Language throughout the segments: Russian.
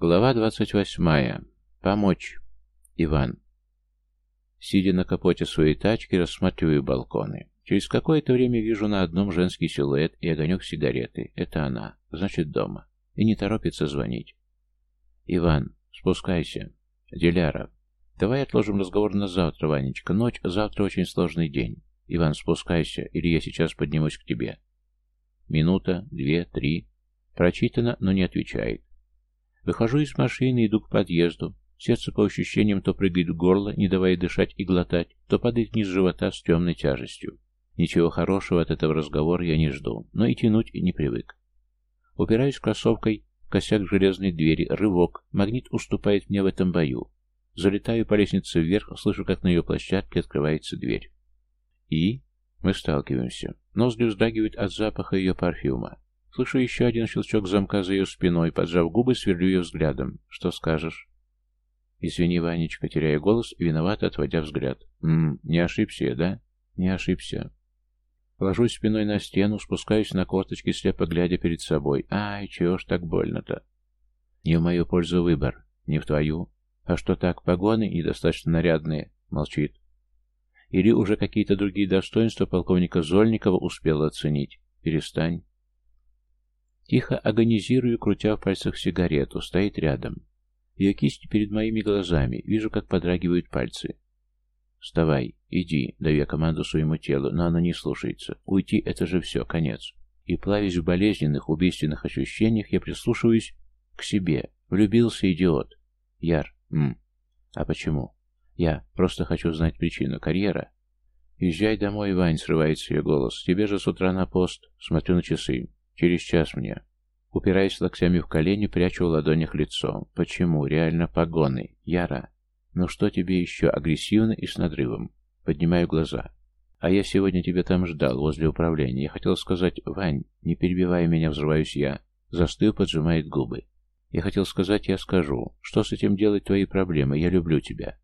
Глава двадцать восьмая. Помочь. Иван. Сидя на капоте своей тачки, рассматриваю балконы. Через какое-то время вижу на одном женский силуэт и огонек сигареты. Это она. Значит, дома. И не торопится звонить. Иван, спускайся. Диляра. Давай отложим разговор на завтра, Ванечка. Ночь, завтра очень сложный день. Иван, спускайся, или я сейчас поднимусь к тебе. Минута, две, три. Прочитано, но не отвечает. Выхожу из машины, иду к подъезду. Сердце по ощущениям то прыгает в горло, не давая дышать и глотать, то падает вниз живота с темной тяжестью. Ничего хорошего от этого разговора я не жду, но и тянуть не привык. Упираюсь кроссовкой косяк железной двери, рывок, магнит уступает мне в этом бою. Залетаю по лестнице вверх, слышу, как на ее площадке открывается дверь. И мы сталкиваемся. Ноздри вздрагивают от запаха ее парфюма. Слышу еще один щелчок замка за ее спиной, поджав губы, сверлю ее взглядом. «Что скажешь?» «Извини, Ванечка», теряя голос, виновато отводя взгляд. «Ммм, не ошибся я, да?» «Не ошибся». Ложусь спиной на стену, спускаюсь на корточки, слепо глядя перед собой. «Ай, чего ж так больно-то?» «Не в мою пользу выбор, не в твою. А что так, погоны недостаточно нарядные?» Молчит. «Или уже какие-то другие достоинства полковника Зольникова успела оценить?» «Перестань». Тихо агонизирую, крутя в пальцах сигарету, стоит рядом. Ее кисть перед моими глазами, вижу, как подрагивают пальцы. «Вставай, иди», — даю команду своему телу, но оно не слушается. Уйти — это же все, конец. И плавясь в болезненных, убийственных ощущениях, я прислушиваюсь к себе. Влюбился идиот. Яр. М. А почему? Я просто хочу знать причину. Карьера? Езжай домой, Вань, срывается ее голос. Тебе же с утра на пост. Смотрю на часы. Через час мне. Упираясь локтями в колени, прячу в ладонях лицо. Почему? Реально погоны. Яра. Ну что тебе еще? Агрессивно и с надрывом. Поднимаю глаза. А я сегодня тебя там ждал, возле управления. Я хотел сказать, Вань, не перебивай меня, взрываюсь я. Застыв, поджимает губы. Я хотел сказать, я скажу. Что с этим делать твои проблемы? Я люблю тебя.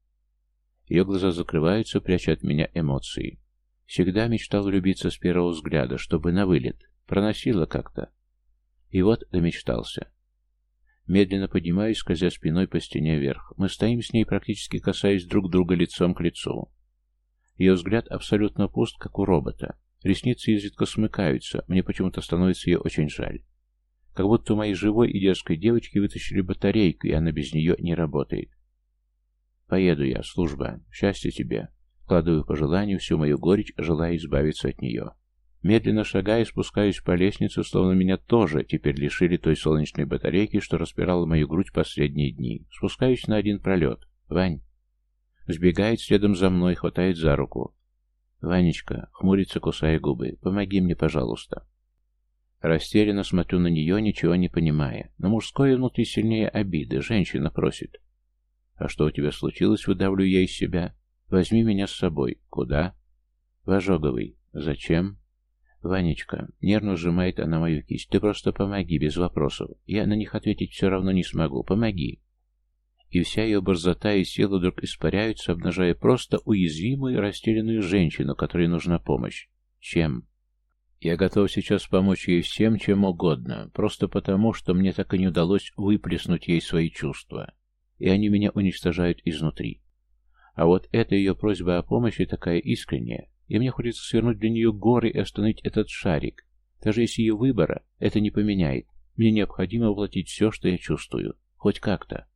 Ее глаза закрываются, пряча от меня эмоции. Всегда мечтал влюбиться с первого взгляда, чтобы на вылет. Проносило как-то. И вот домечтался. Медленно поднимаюсь, скользя спиной по стене вверх. Мы стоим с ней, практически касаясь друг друга лицом к лицу. Ее взгляд абсолютно пуст, как у робота. Ресницы изредка смыкаются, мне почему-то становится ее очень жаль. Как будто у моей живой и дерзкой девочки вытащили батарейку, и она без нее не работает. Поеду я, служба. Счастья тебе. Вкладываю по желанию всю мою горечь, желая избавиться от нее. Медленно шагая, спускаюсь по лестнице, словно меня тоже теперь лишили той солнечной батарейки, что распирала мою грудь последние дни. Спускаюсь на один пролет. Вань. Сбегает следом за мной, хватает за руку. Ванечка, хмурится, кусая губы. Помоги мне, пожалуйста. Растерянно смотрю на нее, ничего не понимая. Но мужское внутри сильнее обиды. Женщина просит. «А что у тебя случилось?» Выдавлю я из себя. «Возьми меня с собой». «Куда?» «В Ожоговый». «Зачем?» «Ванечка», — нервно сжимает она мою кисть, — «ты просто помоги, без вопросов. Я на них ответить все равно не смогу. Помоги». И вся ее борзота и сила вдруг испаряются, обнажая просто уязвимую, растерянную женщину, которой нужна помощь. Чем? Я готов сейчас помочь ей всем, чем угодно, просто потому, что мне так и не удалось выплеснуть ей свои чувства, и они меня уничтожают изнутри. А вот эта ее просьба о помощи такая искренняя, и мне хочется свернуть для нее горы и остановить этот шарик. Даже если ее выбора это не поменяет, мне необходимо воплотить все, что я чувствую. Хоть как-то.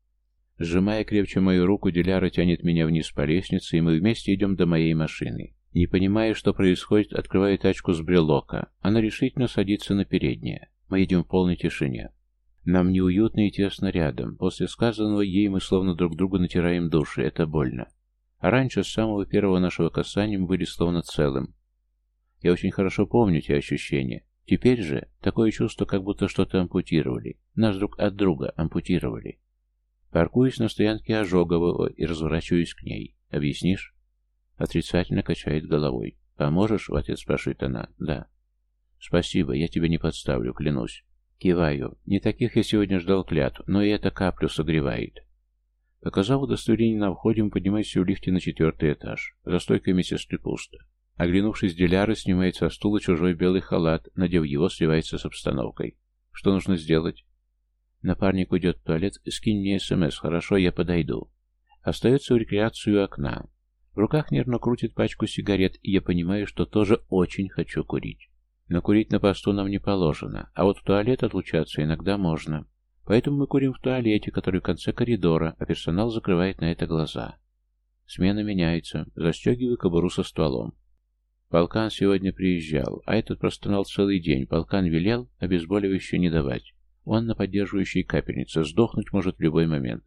Сжимая крепче мою руку, Диляра тянет меня вниз по лестнице, и мы вместе идем до моей машины. Не понимая, что происходит, открываю тачку с брелока. Она решительно садится на переднее. Мы едем в полной тишине. Нам неуютно и тесно рядом. После сказанного ей мы словно друг другу натираем души. Это больно. А раньше, с самого первого нашего касания, мы были словно целым. Я очень хорошо помню те ощущения. Теперь же такое чувство, как будто что-то ампутировали. Нас друг от друга ампутировали. Паркуюсь на стоянке Ожогового и разворачиваюсь к ней. Объяснишь? Отрицательно качает головой. «Поможешь?» — в ответ спрашивает она. «Да». «Спасибо, я тебя не подставлю, клянусь». Киваю. Не таких я сегодня ждал клятв, но и это каплю согревает. Показав удостоверение на входе, мы поднимаемся в лифте на четвертый этаж. За стойкой медсестры пусто. Оглянувшись, Диляра снимает со стула чужой белый халат, надев его, сливается с обстановкой. Что нужно сделать? Напарник уйдет в туалет, скинь мне СМС, хорошо, я подойду. Остается в рекреацию окна. В руках нервно крутит пачку сигарет, и я понимаю, что тоже очень хочу курить. Но курить на посту нам не положено, а вот в туалет отлучаться иногда можно. Поэтому мы курим в туалете, который в конце коридора, а персонал закрывает на это глаза. Смена меняется. Застегиваю кобуру со стволом. Полкан сегодня приезжал, а этот простонал целый день. Полкан велел обезболивающее не давать. Он на поддерживающей капельнице. Сдохнуть может в любой момент.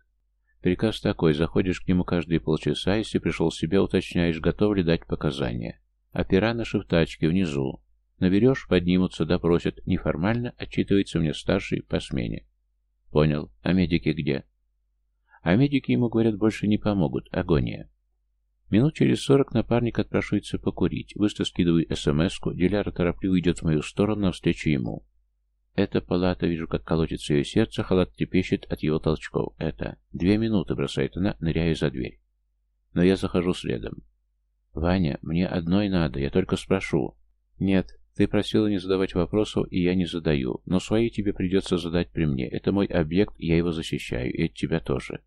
Приказ такой. Заходишь к нему каждые полчаса, если пришел в себя, уточняешь, готов ли дать показания. Опера наши в тачке, внизу. Наберешь, поднимутся, допросят. Неформально отчитывается мне старший по смене. Понял. А медики где? А медики ему говорят, больше не помогут. Агония. Минут через сорок напарник отпрашивается покурить. Быстро скидываю СМС-ку. Диляра торопливо идет в мою сторону навстречу ему. Это палата, вижу, как колотится ее сердце, халат трепещет от его толчков. Это. Две минуты, бросает она, ныряя за дверь. Но я захожу следом. Ваня, мне одной надо, я только спрошу. Нет, ты просила не задавать вопросов, и я не задаю. Но свои тебе придется задать при мне. Это мой объект, я его защищаю, и от тебя тоже.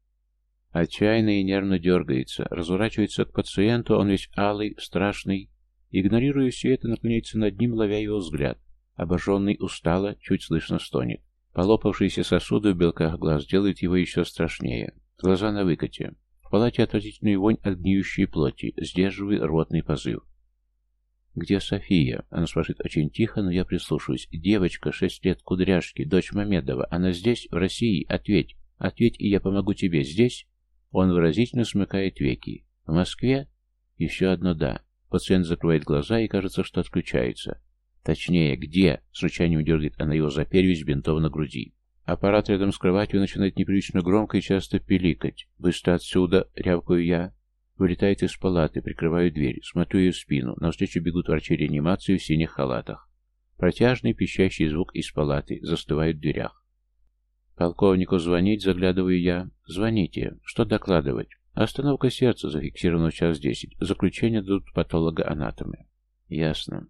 Отчаянно и нервно дергается, разворачивается к пациенту, он весь алый, страшный. Игнорируя все это, наклоняется над ним, ловя его взгляд. Обожженный устало, чуть слышно стонет. Полопавшиеся сосуды в белках глаз делают его еще страшнее. Глаза на выкате. В палате отвратительная вонь от гниющей плоти, сдерживая рвотный позыв. «Где София?» Она спрашивает очень тихо, но я прислушиваюсь. «Девочка, шесть лет, кудряшки, дочь Мамедова. Она здесь, в России? Ответь. Ответь, и я помогу тебе. Здесь?» Он выразительно смыкает веки. «В Москве?» «Еще одно «да». Пациент закрывает глаза и кажется, что отключается. «Точнее, где?» — с рычанием дергает она его за перевязь бинтов на груди. Аппарат рядом с кроватью начинает неприлично громко и часто пиликать. «Быстро отсюда!» — рявкаю я. Вылетает из палаты, прикрываю дверь, смотрю ее в спину. Навстречу бегут врачи реанимации в синих халатах. Протяжный пищащий звук из палаты застывает в дверях. Полковнику звонить, заглядываю я. Звоните. Что докладывать? Остановка сердца зафиксирована в час десять. Заключение дадут патолога-анатомы. Ясно.